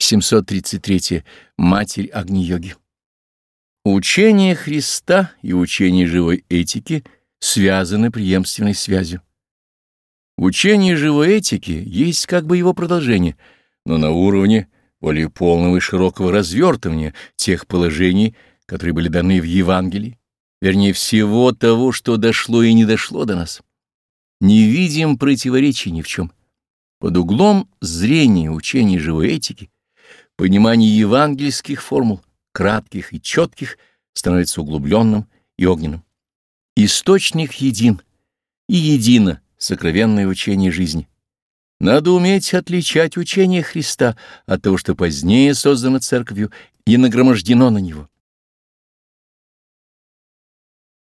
733. Матерь Агни-йоги. Учение Христа и учение живой этики связаны преемственной связью. Учение живой этики есть как бы его продолжение, но на уровне более полного и широкого развертывания тех положений, которые были даны в Евангелии, вернее всего того, что дошло и не дошло до нас. Не видим противоречий ни в чем. Под углом зрения учения живой этики понимание евангельских формул, кратких и четких, становится углубленным и огненным. Источник един, и едино сокровенное учение жизни. Надо уметь отличать учение Христа от того, что позднее создано Церковью и нагромождено на него.